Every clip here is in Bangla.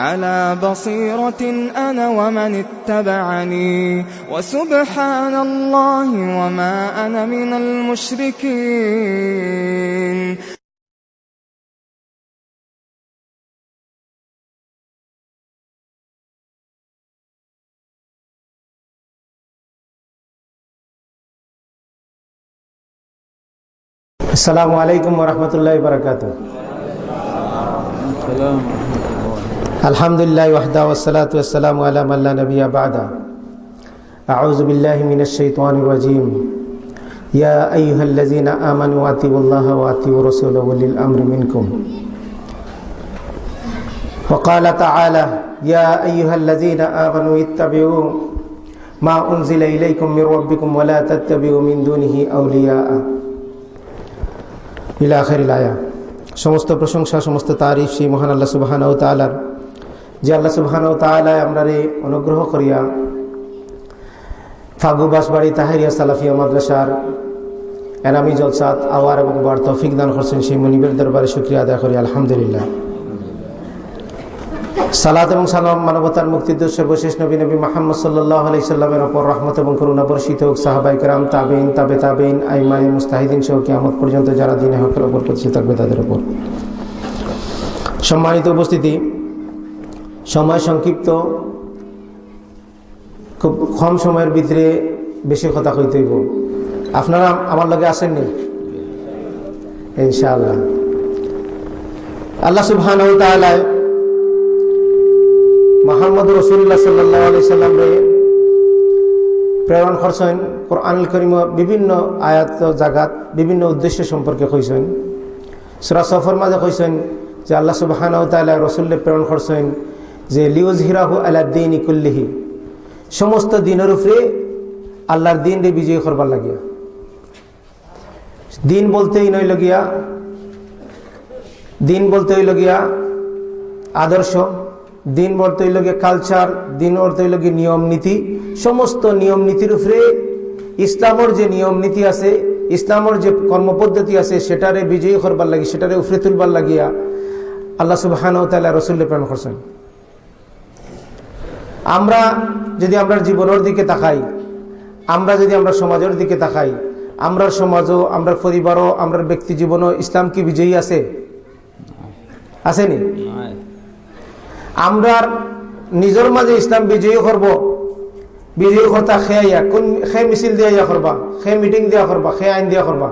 على بصيرة أنا ومن اتبعني. وسبحان الله وما أنا من المشركين. السلام عليكم ورحمة الله وبركاته. الحمد لله وحده والصلاة والسلام على من لا نبي بعده أعوذ بالله من الشيطان الرجيم يا أيها الذين آمنوا أطيعوا الله وأطيعوا رسوله وللأمر منكم وقال تعالى يا أيها الذين آمنوا اتبعوا ما أنزل إليكم من ربكم ولا تتبعوا من دونه أولياء ইলা আখের আয়া সমস্ত প্রশংসা সমস্ত তারিফ সেই মহান আল্লাহ সুবাহান ও তালার যে আল্লাহ সুবাহান তালায় আমরা অনুগ্রহ করিয়া ফাগু বাসবাড়ি তাহেরিয়া সালাফিয়া মাদ্রাসার এনামি জলসাত আওয়ার এবং বার তফিক দান করছেন সেই মনিবের দরবারে শুক্রিয়া আদায় করি, আলহামদুলিল্লাহ। সালাত এবং সালাম মানবতার মুক্তিদ সর্বশেষ নবী নবী মাহমদ সাল্লাহ আলি সাল্লামের ওপর রহমত এবং করুণা বর্ষিত হোক সাহাবাইকরাম তাবেইন তাবে তাবেইন আইমাই মুস্তাহিদিন সহ কিয়ামত পর্যন্ত যারা দিনে হকের ওপর প্রতিষ্ঠিত থাকবে তাদের ওপর। সম্মানিত উপস্থিতি সময় সংক্ষিপ্ত। খুব কম সময়ের ভিতরে বেশি কথা কইতে হইব। আপনারা আমার লগে আসেননি? ইনশাআল্লাহ। আল্লাহ সুবহান মোহাম্মদ রসুল্লাহ সাল্লাহ আলি সাল্লামরে প্রেরণ করছেন। কোরআনুল করিম বিভিন্ন আয়াত জাগাত বিভিন্ন উদ্দেশ্য সম্পর্কে কইছেন। সুরা সফর মাঝে কইছেন যে আল্লাহ সুবাহান তাল্লাহ রসুল্লে প্রেরণ করছেন। যে লিউজ হিরাহু আলাদ্দিন ইকুল্লিহি সমস্ত দিনের উপরে আল্লাহর দিন রে বিজয়ী করবার লাগিয়া। দিন বলতেই নই লগিয়া দিন বলতে হইল গিয়া আদর্শ দিন বলতে হইল গিয়ে কালচার দিন বলতে হইল গিয়ে নিয়ম নীতি, সমস্ত নিয়ম নীতির উপরে ইসলামর যে নিয়ম নীতি আছে, ইসলামর যে কর্মপদ্ধতি আছে, সেটারে বিজয়ী করবার লাগি সেটারে উফরে তুলবার লাগিয়া আল্লাহ সুবাহান তাল্লাহ রসুল্লে প্রেরণ করছেন। আমরা যদি আমরা জীবনের দিকে তাকাই আমরা যদি আমরা সমাজের দিকে তাকাই আমরা সমাজও আমরা পরিবারও আমরা ব্যক্তি জীবনও ইসলাম কি বিজয়ী আছে? আসেনি? আমরা নিজের মাঝে ইসলাম বিজয়ী করব। বিজয়ী কথা খেয়াইয়া কোন খে মিছিল দিয়া ইয়া করবা খে মিটিং দিয়া করবা খে আইন দিয়া করবা।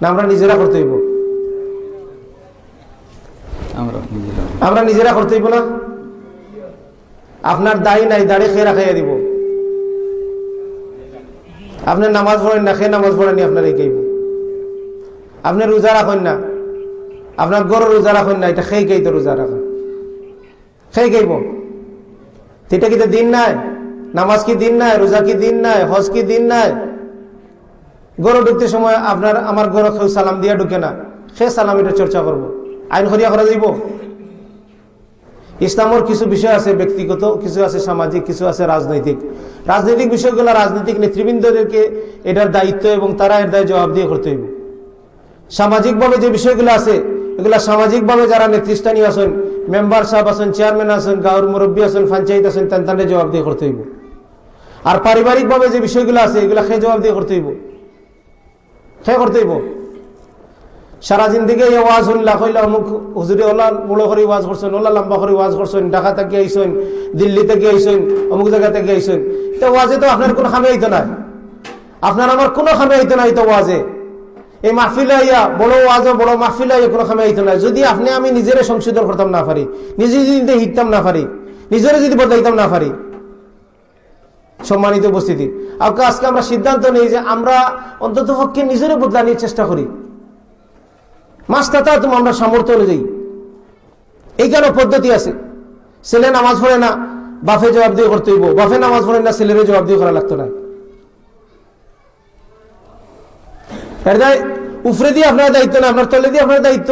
না আমরা নিজেরা করতে হইব। আমরা নিজেরা করতে হইব না? আপনার দায়ী নাই, দাড়ি খেয়ে রাখাইয়া দিব। আপনি নামাজ পড়েন না, খেয়ে নামাজ পড়েনি আপনার এই কেইব। আপনি রোজা রাখেন না। আপনার গরু রোজা রাখেন না, এটা খেয়ে কেই তো রোজা রাখেন। খেয়ে কেইব এটা কি দিন নাই? নামাজ কি দিন নাই? রোজা কি দিন নাই? হজ কি দিন নাই? গরু ঢুকতে সময় আপনার, আমার গরু সালাম দিয়া ঢুকে না। সে সালাম এটা চর্চা করব। আইন হরিয়া করা যাইব? ইসলামের কিছু বিষয় আছে ব্যক্তিগত, কিছু আছে সামাজিক, কিছু আছে রাজনৈতিক। রাজনৈতিক বিষয়গুলো রাজনৈতিক নেতৃবৃন্দদেরকে এটার দায়িত্ব এবং তারা এর দায় জবাব দিয়ে করতে হইব। সামাজিকভাবে যে বিষয়গুলো আছে, এগুলা সামাজিকভাবে যারা নেতৃস্থানীয় আছেন, মেম্বার সাহেব আছেন, চেয়ারম্যান আছেন গাঁর মুরব্বী আছেন, পঞ্চায়েত আছেন তেন তাদের জবাব দিয়ে করতে হইব। আর পারিবারিকভাবে যে বিষয়গুলো আছে, এগুলা খেয়ে জবাব দিয়ে করতে হইব? খেয়ে করতে হইব? সারা জিন্দিগি ওয়াজ হল্লা কইলা অমুক হুজুরে ওলা বড় করে ওয়াজ করছেন ওলা লম্বা করে ওয়াজ করছেন, ঢাকা থেকে আইসেন দিল্লি থেকে আইসেন অমুক জায়গা থেকে আইসেন তো ওয়াজে তো আপনার কোনো খামে আইতো না আপনার আমার কোনো খামে আইতো না এই তো ওয়াজে। এই মাহফিলে আইয়া, বড় ওয়াজ, বড় মাহফিলে আইয়া কোনো খামে আইতো না যদি আপনি, আমি নিজের সংশোধন করতাম না পারি, নিজে যদি হিটতাম না পারি, নিজের যদি বদলাইতাম না পারি। সম্মানিত উপস্থিতি। আজকে আমরা সিদ্ধান্ত নেই যে আমরা অন্তত পক্ষে নিজের বদলানোর চেষ্টা করি। মাস্তাতা তুমি আমরা সামর্থ্য অনুযায়ী। এই কেন পদ্ধতি আছে? ছেলে নামাজ পড়ে না বাফে জবাব দিয়ে করতে হইব। বাফে নামাজ পড়ে না, ছেলেরে জবাব দিয়ে করা লাগতো না। উফরে দিয়ে আপনার দায়িত্ব না, আপনার তলে দিয়ে আপনার দায়িত্ব।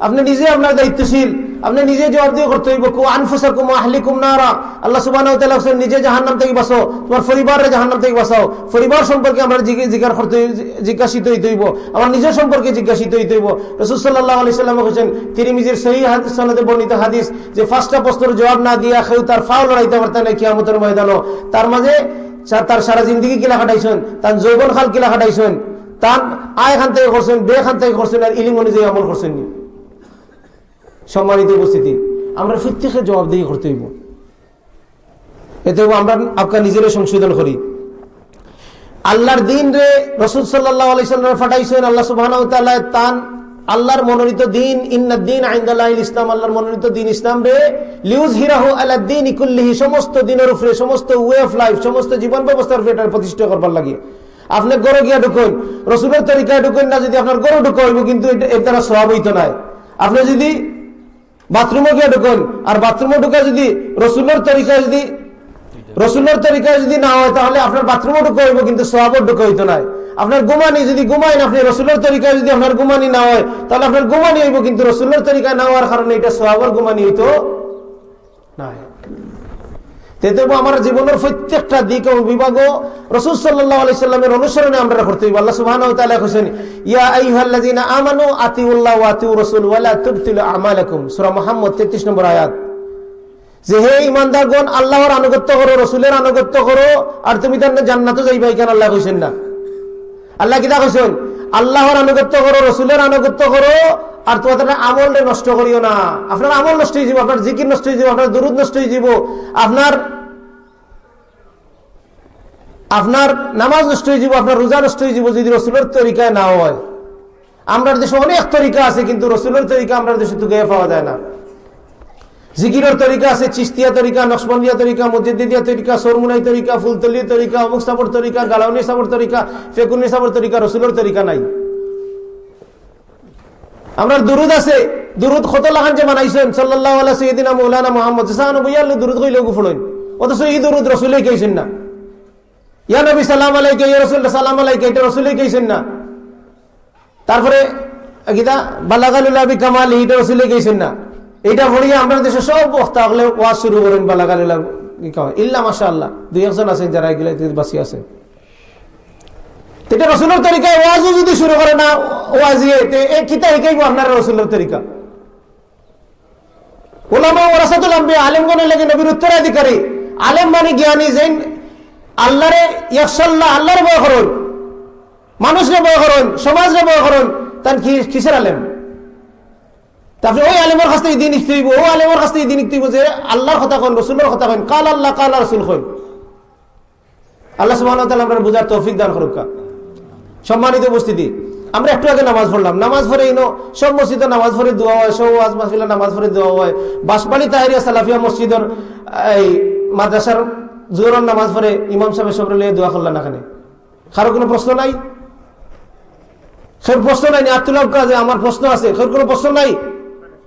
আপনি নিজে আপনার দায়িত্বশীল। আপনি নিজে জবাব দিয়ে করতে হইব, কু আনফুসাকুম আহলিকুম নারা। আল্লাহ সুবহানাহু ওয়া তাআলা বলেন নিজে জাহান্নাম থেকে বাঁচাও, তোমার পরিবারের জাহান্নাম থেকে বাঁচাও। পরিবার সম্পর্কে আমরা জিজ্ঞাসা করতে জিজ্ঞাসিত হইতে হইব আমার নিজের সম্পর্কে জিজ্ঞাসিত হইতে হইব। রাসূল সাল্লাল্লাহু আলাইহি সাল্লাম বলেছেন তিরমিজির সহিহ হাদিস সনদে বর্ণিত হাদিস যে ফার্স্টটা প্রশ্নের জবাব না দিয়া কেউ তার ফাও লড়াইতে পারতে না কিয়ামতের ময়দানও তার মাঝে তার সারা জিন্দগি কিলা কাটাইছেন, তার যৌবন খাল কিলা কাটাইছেন, তার আয় খান থেকে করছেন বে খান থেকে করছেন, আর ইলিম অনুযায়ী আমল করছেন নি সম্মানিত উপস্থিতি, আমরা প্রত্যেকে জবাবদিহি করতে হইব। এতে আমরা আপনার নিজের সংশোধন করি। আল্লাহর দিন রে রসুল সাল্লাহ আলাইসাল্লাম ফাটাইছেন আল্লাহ সুবাহ তান আল্লাহর মনোনীত দিন ইন্দিন আইন্দাল ইসলাম, আল্লাহর মনোনীত দিন ইসলাম রে লিউজ হিরাহু আল্লাহ দিন ইকুল্লিহি সমস্ত দিনের উপরে, সমস্ত ওয়ে অফ লাইফ, সমস্ত জীবন ব্যবস্থার উপরে এটা প্রতিষ্ঠা করবার লাগে। আপনি গরু গিয়া ঢুকুন, রসুলের তরিকায় ঢুকুন না, যদি আপনার গরু ঢুকো কিন্তু এর দ্বারা স্বভাব হইতো নাই। আপনি যদি বাথরুমে গিয়ে ঢুকুন। আর বাথরুমে ঢুকে যদি রসুলের তরিকা যদি, রসুলের তরিকা যদি না হয়, তাহলে আপনার বাথরুমও ঢুকে হইব, কিন্তু সোহাবও ঢুকে হইতো নাই। আপনার গুমানি যদি ঘুমাইন আপনি রসুলের তরিকায় যদি আপনার গুমানি না হয়, তাহলে আপনার গুমানি হইব, কিন্তু রসুলের তরিকায় না হওয়ার কারণে এটা সোয়াবর গুমানি হইতো আমার জীবনের প্রত্যেকটা দিক এবং বিভাগ রসুল আলাইসাল্লামের অনুসরণে আমরা করতে হইব। 33 নম্বর আয়াত। যে হে ইমানদারগণ আল্লাহর আনুগত্য করো, রসুলের আনুগত্য করো, আর তুমি তার জান্নাত যাইবা এখানে আল্লাহ কইছেন না। আল্লাহ কিতা কইছেন? আল্লাহর আনুগত্য করো, রসুলের আনুগত্য করো, আর তোমাদের আমল নষ্ট করিও না। আপনার আমল নষ্ট হয়ে যাব, আপনার জিকির নষ্ট হয়ে যাব, আপনার দুরুদ নষ্ট হয়ে যাব, আপনার আপনার নামাজ নষ্ট হয়ে যাব, আপনার রোজা নষ্ট হয়ে যাব, যদি রসুলের তরিকায় না হয়। আমরা দেশে অনেক তরিকা আছে, কিন্তু রসুলের তরিকা আমরা দেশে তো গিয়ে পাওয়া যায় না। জিকিরের তরিকা আছে চিস্তিয়া তরিকা, নকশবন্দিয়া তরিকা, মসজিদিয়া তরিকা, সরমুনাই তরিকা ফুলতলি তরিকা, অমুক সাবর তরিকা, গালাউনি সাবর তরিকা, ফেকুনি সাবর তরিকা, রসুলের তরিকা নাই। আমরা দুরুদ আছে, দুরুদ কত লাখান যে বানাইছেন সাল্লাহ আল্লাহ সৈয়দিনা মৌলানা মোহাম্মদ সাহান বইয়াল্লু দুরুদ কইলে গুফড়েন অথচ এই দুরুদ রসুলে কেছেন না। ইয়া নবী সালাম আলাইকে, ইয়া রসুল সালাম আলাইকে, এটা রসুলে কেছেন না। তারপরে গীতা বালাগালুল্লাহ কামাল, এটা রসুলে কেছেন না। এটা পড়িয়ে আমরা দেশে সব বক্তা হলে ওয়াজ শুরু করেন বালাগালুল্লাহ ইল্লা মাসা আল্লাহ দুই একজন আছেন যারা এগুলো বাসি আছে। এটা রসুলের তরিকায় ওয়াজও যদি শুরু করে না ওয়াজিয়ে একাই আপনার রসুলের তরিকা? ওলামা ওরাসাতুল আম্বি আলেমগণের লাগে নবীর উত্তরাধিকারী। আলেম মানে জ্ঞানী যেন আল্লাহরে ইয়াকসাল্লাহ আল্লাহরে বয় করুন। মানুষরে বয় করুন, সমাজরে বয় করুন, তার কি কিসের আলেম? তারপরে ওই আলেমের কাছ থেকে দিন হইব, ও আলেমের কাছ থেকে দিন লিখতে যে আল্লাহর কথা কন রসুলের কথা কন কাল আল্লাহ, কাল রসুল কন আল্লাহ সুবাহ আমরা বুঝার তৌফিক দান করুক। সম্মানিত উপস্থিতি, আমরা একটু আগে নামাজ পড়লাম। নামাজ পড়ে ইনো, সব মসজিদে নামাজ পড়ে দোয়া হয়, সব ওয়াজ মাহফিলে নামাজ পড়ে দোয়া হয়। বাসবাড়ি তাহারিয়া সালাফিয়া মসজিদের, এই মাদ্রাসার জোহরের নামাজ পড়ে ইমাম সাহেব সবরে লিয়ে দোয়া করলেন এখানে কারও কোনো প্রশ্ন নাই? সব প্রশ্ন নাই আত্মলাভ করা যে আমার প্রশ্ন আছে সব কোনো প্রশ্ন নাই?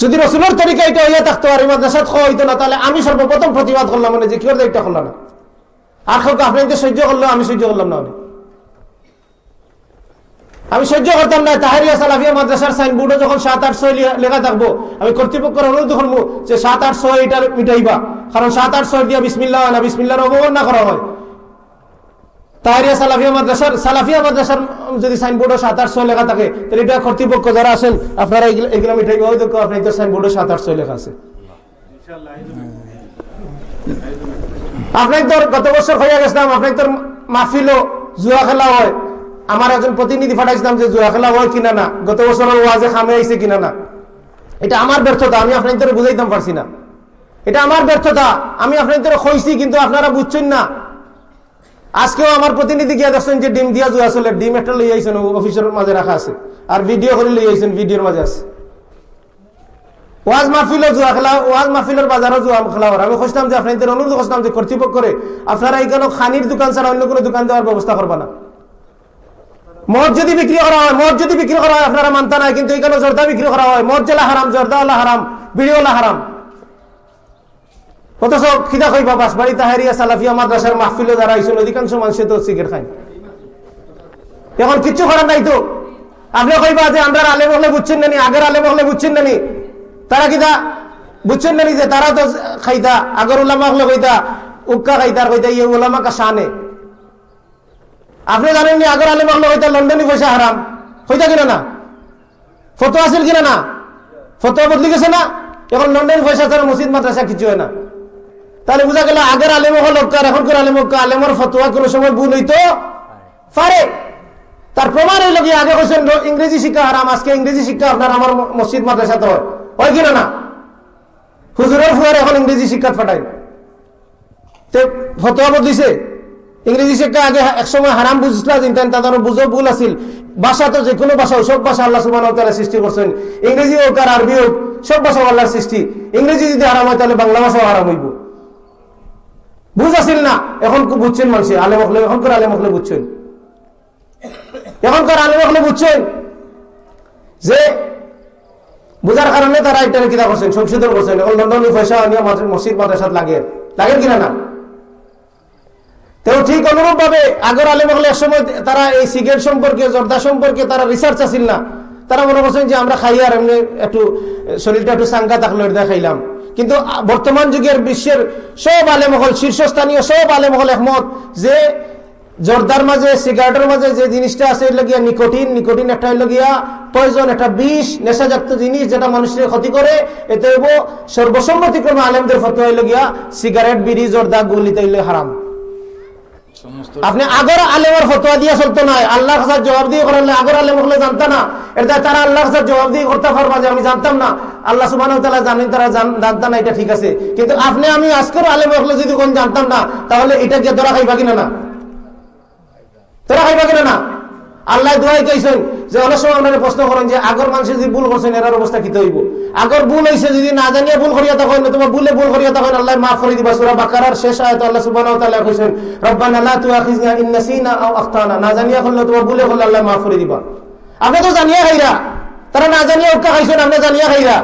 যদি রসুলের তরিকা এটা হইয়া থাকতো আর মাদ্রাসাত খাওয়া হইতো না, তাহলে আমি সর্বপ্রথম প্রতিবাদ করলাম মানে যে কি করে এটা করলাম না। আর কাউকে আপনি সহ্য করল আমি সহ্য করলাম না আমি সহ্য করতাম না, তাহারিয়া সালাফিয়া মাদ্রাসার সাইনবোর্ডে যখন সাত, আট, ছয় লেখা থাকব, আমি কর্তৃপক্ষের অনুরোধ করব যে সাত, আট, ছয় এটা মিটাইবা। কারণ সাত, আট, ছয় দিয়া বিসমিল্লা না বিসমিল্লার অবমাননা করা হয়। তাহারিয়া সালাফিয়া মাদ্রাসার সালাফিয়া মাদ্রাসার যদি সাইনবোর্ডে সাত, আট, ছয় লেখা থাকে, তাহলে এটা কর্তৃপক্ষ যারা আছেন, আপনারা এগুলো মিটাইবা হয়তো আপনার সাইনবোর্ডে সাত, আট, ছয় লেখা আছে। আপনাকে তোর গত বছর হয়ে গেছিলাম আপনাকে তোর মাহফিলও জুয়া খেলা হয়। আমার একজন প্রতিনিধি পাঠাইছিলাম যে জুয়া খেলা হয় কিনা না। গত বছর ওয়াজে খামে আইছে কিনা না। এটা আমার ব্যর্থতা, আমি আপনাদের বুঝাইতাম পারছি না। এটা আমার ব্যর্থতা, আমি আপনাদের কইছি, কিন্তু আপনারা বুঝছেন না। আজকেও আমার প্রতিনিধি গিয়া দেখছেন যে ডিম দিয়া জুয়া চলে, ডিম একটা লই আইছেন, অফিসের মাঝে রাখা আছে। আর ভিডিও করে লই আইছেন, ভিডিওর মাঝে আছে। ওয়াজ মাহফিলও জুয়া খেলা, ওয়াজ মাহফিলের বাজারও জুয়া খেলা আমি খুঁজতাম যে আপনাদের অনুরোধ খুঁজতাম যে কর্তৃপক্ষরে, আপনারা এখানে খানির দোকান ছাড়া অন্য কোনো দোকান দেওয়ার ব্যবস্থা করবা না। মদ যদি বিক্রি করা হয়, মদ যদি বিক্রি করা হয়, আপনারা মানতে নাই, কিন্তু এখানে জর্দা বিক্রি করা হয়। মদ জেলা হারাম, জর্দা হারাম বিড়িওলা হারাম। অথচ খিদা কইবা বাসবাড়ি তাহারিয়া সালাফিয়া মাদ্রাসার মাহফিলে যারা আইসুন অধিকাংশ মানুষ তো সিগারেট খায়। এখন কিচ্ছু করার নাই তো। আপনি কইবা যে আমরা আলেম হলে বুঝছেন নানি আগের আলেম হলে বুঝছেন নানি তারা কিতা বুঝছেন নানি যে তারা তো খাইতা, আগর উলামা হলে কইতা, উক্কা খাইতা কইতা ইয়ে উলামা কা শানে? আপনি জানেন নি আগর আলেম হলে কইতা, লন্ডনি পয়সা হারাম। কইতা কিনা না? ফটো আছিল কিনা না? ফটো বদলি গেছে না? এখন লন্ডন পয়সা ছাড়া মসজিদ, মাদ্রাসা কিছু হয় না। তাহলে বোঝা গেল আগের আলেম হল এখনকার আলেম আলেমর ফতোয়া কোনো সময় ভুল হইতো? পারে। তার প্রমাণ হইল কি, আগে বলছেন ইংরেজি শিক্ষা হারাম, আজকে ইংরেজি শিক্ষা আপনার আমার মসজিদ মাদ্রাসা তো হয়। কিনা না হুজুরের ফুয়ার এখন ইংরেজি শিক্ষা ফাটাই ফতোয়া বদলিছে। ইংরেজি শিক্ষা আগে একসময় হারাম বুঝলা চিন্তেন তাদের বুঝো ভুল আছিল। ভাষা তো যে কোনো ভাষা সব ভাষা আল্লাহ সুবাহ সৃষ্টি করছেন। ইংরেজি হোক আর আরবি হোক, সব ভাষা আল্লাহর সৃষ্টি। ইংরেজি যদি হারাম হয়, তাহলে বাংলা ভাষাও হারাম হইব। বুঝ আসিল না। এখন বুঝছেন মানুষ, আলেম হলে এখনকার আলেম হলে বুঝছেন? এখনকার আলেম হলে বুঝছেন? যে বুঝার কারণে তারা এটা কিনা করছেন সংশোধন করছেন। এখন লন্ডন পয়সা নিয়ে মসজিদ, মাদ্রাসাত লাগে। লাগে কিনা না? তেও ঠিক অনুরূপ ভাবে আগর আলেম হলে একসময় তারা এই সিগারেট সম্পর্কে, জর্দা সম্পর্কে তারা রিসার্চ আসিল না। তারা মনে করছেন যে আমরা খাই আর এমনি একটু, শরীরটা একটু সাঙ্গা থাকল খাইলাম কিন্তু বর্তমান যুগের বিশ্বের সব আলেমহল, শীর্ষস্থানীয় সব আলেমহল একমত যে জর্দার মাঝে, সিগারেটের মাঝে যে জিনিসটা আছে গিয়া নিকোটিন নিকোটিন একটা হইল গিয়া পয়জন একটা বিষ নেশাজাক্ত জিনিস যেটা মানুষের ক্ষতি করে। এতে সর্বসম্মতিক্রমে আলেমদের ফতো হইল গিয়া, সিগারেট, বিড়ি, জর্দা গুলিতে হারাম। আপনি আগর আলেমের ফতোয়া দিয়ে চলতো না আল্লাহ হাসার জবাব দিয়ে করলে আগর আলেম হলে জানতো না। এটা তারা আল্লাহ হাসার জবাব দিয়ে করতে পারবা যে আমি জানতাম না। আল্লাহ সুবাহ জানেন তারা জানতাম না, এটা ঠিক আছে। কিন্তু আপনি, আমি আজকের আলেম হলে যদি কোন জানতাম না, তাহলে এটা গিয়ে ধরা খাইবা কিনা না? তোরা খাইবা কিনা না? আল্লাহ দোয়াই কইছেন যে অনেক সময় আপনারা প্রশ্ন করেন যে আগর মানুষ যদি ভুল করছেন, এরার অবস্থা কি হইব আগর ভুল হয়েছে যদি না জানিয়ে ভুল করিয়া তখন তোমার ভুলে ভুল করিয়া তখন আল্লাহ মাফ করে দিবা। সুরা বাকারার শেষ আয়াত আল্লাহ সুবহানাহু ওয়া তাআলা কইছেন, রব্বানা লা তুআখিযনা ইন নাসিনা আও আখতানা। না জানিয়া করলে তোমার ভুলে করলে আল্লাহ মাফ করে দিবা। আপনি তো জানিয়া খাইরা। তারা না জানিয়া উক্কা খাইছেন, আপনি জানিয়া খাইরা।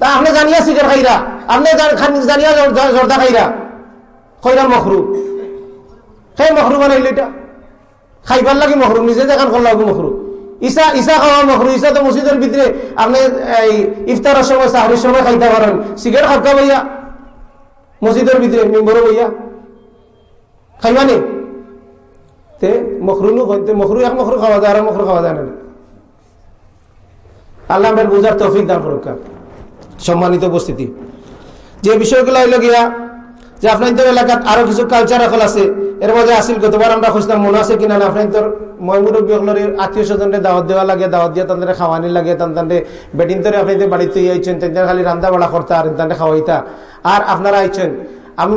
তা আপনি জানিয়া সিগার খাইরা। আপনি জানিয়া জর্দা খাইরা। খৈরা মখরু সেই মখরু বানাইলে এটা খাইবার লাগে মহরু নিজে দেখান করলাম মহরু ইসা ইসা খাওয়া মহরু ইসা তো মসজিদের ভিতরে আপনি এই ইফতারের সময় সাহারির সময় খাইতে পারেন। সিগারেট খাবকা বইয়া মসজিদের ভিতরে মেম্বরও বইয়া খাইবা নি তে মখরু নু মখরু এক মখরু খাওয়া যায় আর মখরু খাওয়া যায় না। আল্লাহ আমার বুঝার তৌফিক দান সম্মানিত উপস্থিতি। যে বিষয়গুলো গিয়া যে আপনাদের এলাকাত আরও কিছু কালচার এখন আছে, এর মধ্যে আসিল গতবার আমরা খুঁজতাম মনে আছে কিনা না আপনাদের ময়মুরব্বী আত্মীয় স্বজনের দাওয়াত দেওয়া লাগে, দাওয়াত দিয়ে তাদের খাওয়ানি লাগে তাদের বেডিং তরে আপনাদের বাড়িতে আইছেন তাদের খালি রান্না বাড়া করতা, আর তাদের খাওয়াইতা। আর আপনারা আইছেন আমি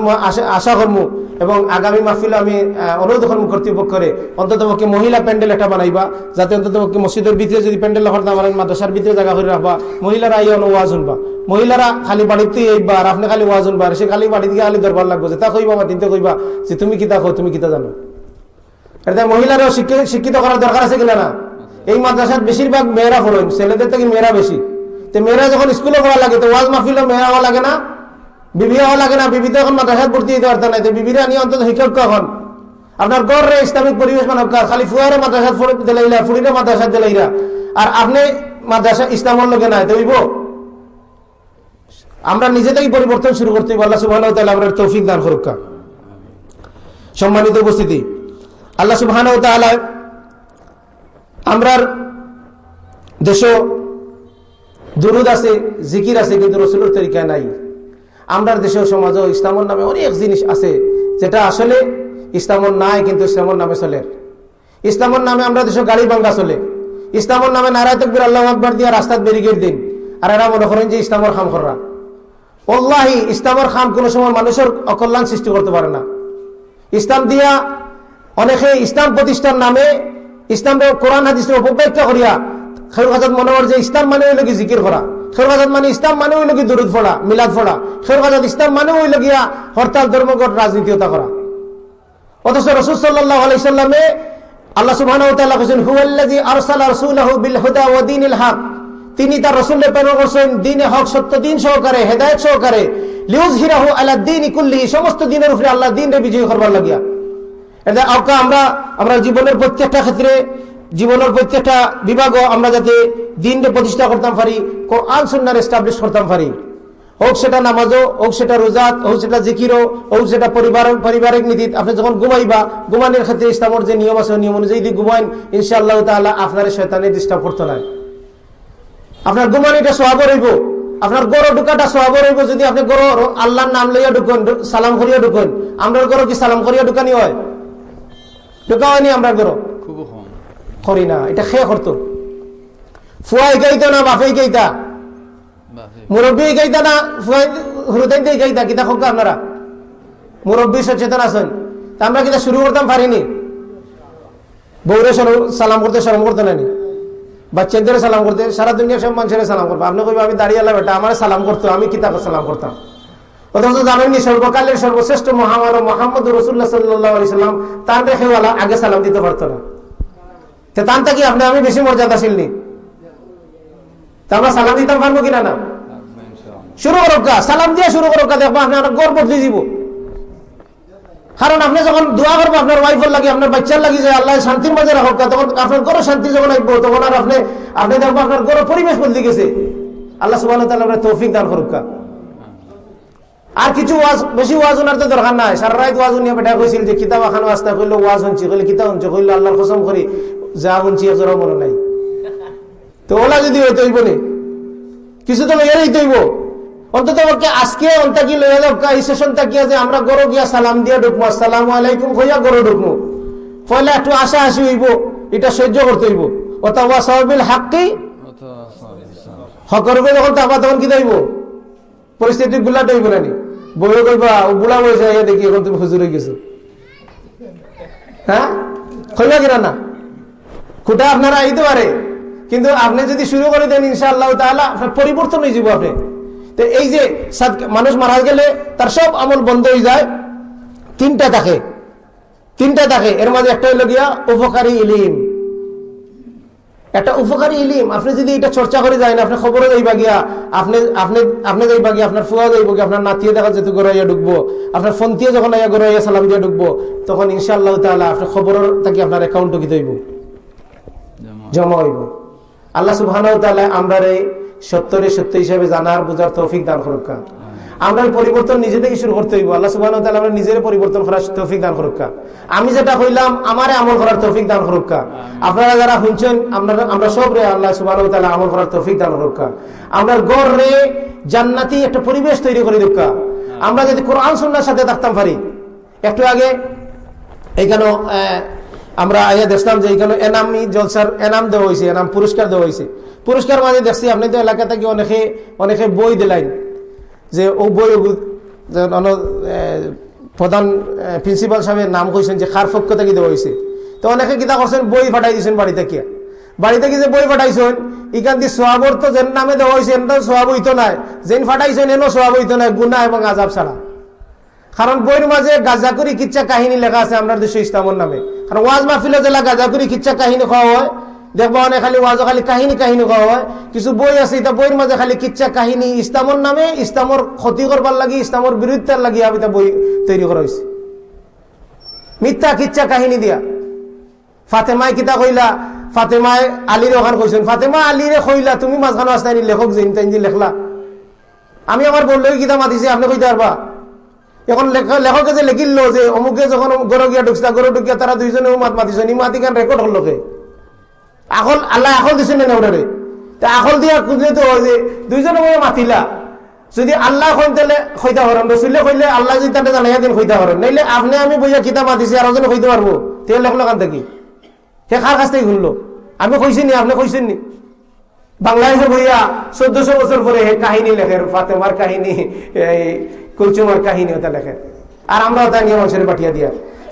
আশা করব এবং আগামী মাহফিল আমি অনুরোধ করব অন্তত পক্ষে মহিলা প্যান্ডেল একটা বানাইবা, যাতে অন্তত পক্ষে মসজিদের ভিতরে যদি প্যান্ডেল করতাম পারেন মাদ্রাসার ভিতরে জায়গা করে রাখবা, মহিলারা এই ওয়াজ শুনবা। মহিলারা খালি বাড়িতে এইবা, আর আপনি খালি ওয়াজ শুনবা সে খালি বাড়িতে খালি দরবার লাগবে তা কইবা বা তিনটে কইবা, যে তুমি কিতা কো তুমি কিতা জানো। এটা মহিলারাও শিক্ষিত করার দরকার আছে কিনা না? এই মাদ্রাসার বেশিরভাগ মেয়েরা ফলোইন ছেলেদের থেকে মেয়েরা বেশি। তো মেয়েরা যখন স্কুলে পড়া লাগে, তো ওয়াজ মাহফিলও মেয়েরা লাগে না? বিবি হওয়া লাগে না, বিবিতে এখন মাদ্রাসাত ভর্তি দিতে পারতেন না। বিবিরা নিয়ে অন্তত শিক্ষক এখন? আপনার গড়ে ইসলামিক পরিবেশ মানব খালি ফুয়ারে মাদ্রাসাত দিলাইলা, ফুড়িরে মাদ্রাসাত দিলাইরা আর আপনি মাদ্রাসা ইসলামের লোকে নাই, তো আমরা নিজে থেকে পরিবর্তন শুরু করতে আল্লাহ সুবাহ আমরা তৌফিক দান করুকা সম্মানিত উপস্থিতি, আল্লাহ সুবাহ আমরার দেশ দুরুদ আছে, জিকির আছে, কিন্তু রসুলের তরিকা নাই। আমরার দেশের সমাজ ইসলামর নামে অনেক জিনিস আছে যেটা আসলে ইসলামর নাই, কিন্তু ইসলামর নামে চলে। ইসলামর নামে আমরা দেশে গাড়ি ভাঙ্গা চলে। ইসলামর নামে নারায় তকবির, আল্লাহ আকবর দিয়ে রাস্তাত ব্যারিকেড দিন। আর এরা মনে করেন যে ইসলামর খাম করা অল্লাহি ইসলামর খাম কোনো সময় মানুষের অকল্যাণ সৃষ্টি করতে পারে না। ইসলাম দিয়া অনেকে ইসলাম প্রতিষ্ঠার নামে ইসলামের কোরআন, হাদিসের অপব্যাখ্যা করিয়া খের কাজত মনে হয় যে ইসলাম মানে হইল জিকির করা। খের মানে ইসলাম মানে হইল কি দুরুদ ফোড়া মিলাদ ফোড়া খের কাজত ইসলাম মানে হইল গিয়া হরতাল, ধর্মঘট রাজনীতিতা করা। অথচ রসুল সাল্লাহ আলাইসাল্লামে আল্লাহ দীনিল হক। তিনি তার রাসূলকে প্রেরণ করেছেন দ্বীনে হক সত্য, দিন সহকারে, হেদায়েত সহকারে। লিউযহিরাহু আলা দ্বীনি কুল্লিহি, সমস্ত দিনের উপরে আল্লাহ দ্বীনকে বিজয় করবার লাগিয়া। এটা আওকা আমরা আমরা জীবনের প্রত্যেকটা ক্ষেত্রে জীবনের প্রত্যেকটা বিভাগ আমরা যাতে দিনকে প্রতিষ্ঠা করতাম পারি, কোরআন সুন্নার এস্টাবলিশ করতাম পারি। হোক সেটা নামাজও, হোক সেটা রোজাত, হোক সেটা জিকিরও, হোক সেটা পরিবার, পারিবারিক নীতি। আপনি যখন ঘুমাইবা, ঘুমানোর ক্ষেত্রে ইসলামের যে নিয়ম আছে, নিয়ম অনুযায়ী যদি ঘুমাইন ইনশাআল্লাহ তাআলা আপনার শয়তানে ডিস্টার্ব করতে নাই আপনার ঘুমানিটা সোয়াব রইব। আপনার গরো ঢুকাটা সোয়াব রইব। যদি আপনি গরো আল্লাহর নাম লইয়া ঢুকুন, সালাম করিয়া ঢুকুন আমরা গরো কি সালাম করিয়া ঢুকানি হয়? ঢুকা হয়নি আমরা গরো। করি না এটা খেয়ে করতো ফুয়াই গাইতো না বাফেই গাইতা? মুরব্বী গাইতা না ফুয়াই হুরুতাই দিয়ে গাইতা কিতা হোক আপনারা? মুরব্বী সচেতন আছেন। তা আমরা কিতা শুরু করতাম পারিনি? বৌরে সালাম করতে শরম করতে নানি। বাচ্চাদের সালাম করতে সারা দুনিয়ার সব মানুষের সালাম করব। আপনি কইবা আমি দাঁড়িয়ে আল্লাহ বেটা আমার সালাম করতো আমি কিতাব সালাম করতাম। অথচ জানেননি সর্বকালের সর্বশ্রেষ্ঠ মহামানব মোহাম্মদ রসুল্লাহ সাল্লাহ সাল্লাম তার রেখেওয়ালা আগে সালাম দিতে পারতো না। তো থাকি আপনি আমি বেশি মর্যাদাশীল নি? আমরা সালাম দিতাম পারব কিনা না? শুরু সালাম দিয়ে শুরু দেখব আপনার গর্ব বদলে দিব। কারণ আপনি যখন দোয়া করব, আপনার ওয়াইফের লাগে, আপনার বাচ্চার লাগে, যে আল্লাহ শান্তির মাঝে তখন আপনার গরো শান্তি যখন আসব, তখন আর আপনি আপনি দেখব আপনার গরো পরিবেশ বদলে গেছে। আল্লাহ সুবাহ আপনার তৌফিক দান আর কিছু ওয়াজ বেশি ওয়াজ ওনার তো দরকার নাই। সারা রাত ওয়াজ যে, কিতাব আখানো আস্তা কইলো, ওয়াজ শুনছি কইলে, কিতাব কইলো, আল্লাহর কসম করি। যা শুনছি একজোড়া মনে নাই। তো ওলা যদি হইতে হইব নি, কিছু তো লইয়া হইতে অন্তত পক্ষে আজকে অন্তাকি লইয়া যাও এই সেশন তাকিয়া যে আমরা গরো গিয়া সালাম দিয়া ঢুকবো আসসালামু আলাইকুম কইয়া গরো ঢুকবো ফলে একটু আশা আসি হইব, এটা সহ্য করতে হইব। অথবা সাহবিল হাক্কি হকরকে যখন তাপা তখন কি দেব পরিস্থিতি গুলা দেব নানি বইও কইবা বুড়া বয়স দেখি এখন তুমি হুজুর হয়ে গেছো। হ্যাঁ? কইবা কিনা না খুঁটা আপনারা আইতে পারে। কিন্তু আপনি যদি শুরু করে দেন ইনশাআল্লাহ তাহলে পরিবর্তন হয়ে যাব আপনি। তো এই যে মানুষ মারা গেলে তার সব আমল বন্ধ হয়ে যায়। তিনটা থাকে তিনটা থাকে এর মাঝে একটা হইল গিয়া উপকারী ইলিম। একটা উপকারী ইলিম। আপনি যদি এটা চর্চা করে যায় না আপনি খবরে যাইবা গিয়া, আপনি আপনি আপনি যাইবা গিয়া, আপনার ফুয়া যাইব গিয়া, আপনার নাতিয়ে দেখা যেতে গড়াইয়া ঢুকবো। আপনার ফোনটিয়ে যখন আইয়া গড়াইয়া সালাম দিয়ে ঢুকবো, তখন ইনশাআল্লাহ তাআলা আপনার খবরের থাকি আপনার অ্যাকাউন্টও কি হইব জমা হইব। আল্লাহ সুবহান আমরা এই সত্যরে সত্য হিসাবে জানার বোঝার তৌফিক দান করুকা। আমরা পরিবর্তন নিজে থেকে শুরু করতে হইব। আল্লাহ সুবহান আমরা নিজের পরিবর্তন করার তৌফিক দান করুকা। আমি যেটা কইলাম আমারে আমল করার তৌফিক দান করুকা। আপনারা যারা শুনছেন আমরা আমরা সব রে আল্লাহ সুবহান আমল করার তৌফিক দান করুকা। আমরা গড় রে জান্নাতি একটা পরিবেশ তৈরি করে দিকা। আমরা যদি কোরআন সুন্নাহর সাথে থাকতাম পারি। একটু আগে এইখানে আহ, আমরা আইয়া দেখলাম যে এইখানে এনামি জলসার এনাম দেওয়া হয়েছে, এনাম পুরস্কার দেওয়া হয়েছে। পুরস্কার মাঝে দেখছি আপনি তো এলাকা থেকে অনেকে অনেকে বই দিলেন যে ও বই প্রধান প্রিন্সিপাল সাহেবের নাম কইছেন যে খার পক্ষ থেকে দেওয়া হয়েছে। তো অনেকে কিতা করছেন, বই ফাটাই দিয়েছেন বাড়ি থেকে। বাড়ি থেকে যে বই ফাটাইছেন ইখান দিয়ে সোয়াবর তো যেন নামে দেওয়া হয়েছে এনটাও সোয়াব হইতো নাই। যেন ফাটাইছেন এনও সোয়াব হইতো নাই গুনা এবং আজাব ছাড়া। কারণ বইয়ের মাঝে গাজাকুরি কিচ্ছা কাহিনী লেখা আছে আমরা দেশে ইসলামের নামে। কারণ ওয়াজ মাহফিলে জেলা গাজাকুরি কিচ্ছা কাহিনী খাওয়া হয়, দেখব অনেক খালি ওয়াজ খালি কাহিনী কাহিনী খাওয়া হয়। কিছু বই আছে এটা বইয়ের মাঝে খালি কিচ্ছা কাহিনী ইসলামের নামে ইসলামের ক্ষতি করবার লাগি ইসলামের বিরুদ্ধে লাগি আমি তা বই তৈরি করা হয়েছে মিথ্যা কিচ্ছা কাহিনী দিয়া। ফাতেমায় কিতা কইলা ফাতেমায় আলীর ওখান কইছেন ফাতেমা আলীরে কইলা, তুমি মাঝখানে আসতে লেখক যেন তাই লেখলা। আমি আমার বলল কিতা মাতিছে, আপনি কইতে পারবা এখন লেখ- লেখকে যে লিখিল যে অমুকে যখন গরু গিয়া ঢুকছিল গরু ঢুকিয়া তারা দুইজনে মাত মাতিছেন ই মাতি কেন রেকর্ড হল লোকে। আখল, আল্লাহ আখল দিছে না ওটারে তা আখল দিয়া খুঁজলে তো যে দুইজনে মই মাতিলা। যদি আল্লাহ কইন তাহলে খৈতা হরেন রসুলে কইলে আল্লাহ যদি তাতে জানাইয়া দিন খৈতা হরেন নাইলে আপনি আমি বইয়া কিতা মাতিছি আর ওজনে কইতে পারব তেল লেখলো কান থাকি। সে কার কাছ থেকে আমি কইছি নি আপনি কইছেন নি বাংলাদেশে বইয়া চোদ্দশো বছর পরে কাহিনী লেখেন ফাতেমার কাহিনী এই কলচুমার কাহিনী ওটা লেখেন। আর আমরা ওটা নিয়ে মানুষের পাঠিয়ে দিয়া।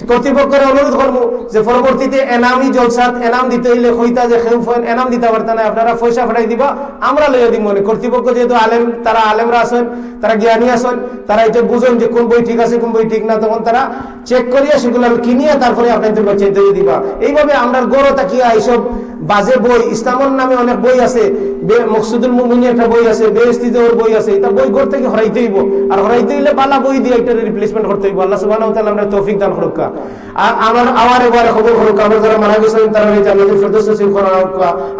কর্তৃপক্ষের অনুরোধ করব যে পরবর্তীতে এনামি জলসাত, এনাম দিতে হইলে হইতা যে খেউ এনাম দিতে পারতেন আপনারা পয়সা ফাটাই দিবা, আমরা লইয়া দিব মনে। কর্তৃপক্ষ যেহেতু আলেম, তারা আলেমরা আছেন, তারা জ্ঞানী আছেন, তারা এটা বুঝেন যে কোন বই ঠিক আছে, কোন বই ঠিক না, তখন তারা চেক করিয়া সেগুলো কিনিয়া তারপরে আপনাদের দিয়ে দিবা। এইভাবে আমরা গড় তাকিয়া এইসব বাজে বই, ইসলামর নামে অনেক বই আছে মকসুদুল মুমিনী একটা বই আছে বেস্তিদের বই আছে, এটা বই ঘর থেকে হরাইতে হইব। আর হরাইতে হইলে বালা বই দিয়ে একটা রিপ্লেসমেন্ট করতে হইব। আল্লাহ সুবাহ আমরা তৌফিক দান করুকা। আর আমার আমার এবার খবর করুক। আমরা যারা মারা গেছেন, তারা জান্নাতুল ফেরদৌস নসিব করা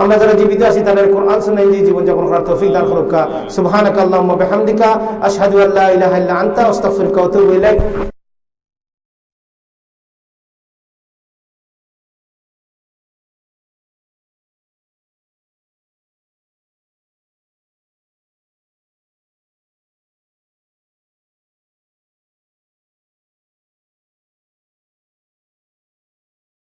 আমরা যারা জীবিত আছি, তাদের কোরআন শুনে জীবন যাপন করার তৌফিক দান করুকা। সুবহানাকাল্লাহুম্মা বিহামদিকা, আশহাদু আল্লা ইলাহা ইল্লা আনতা আস্তাগফিরুকা ওয়া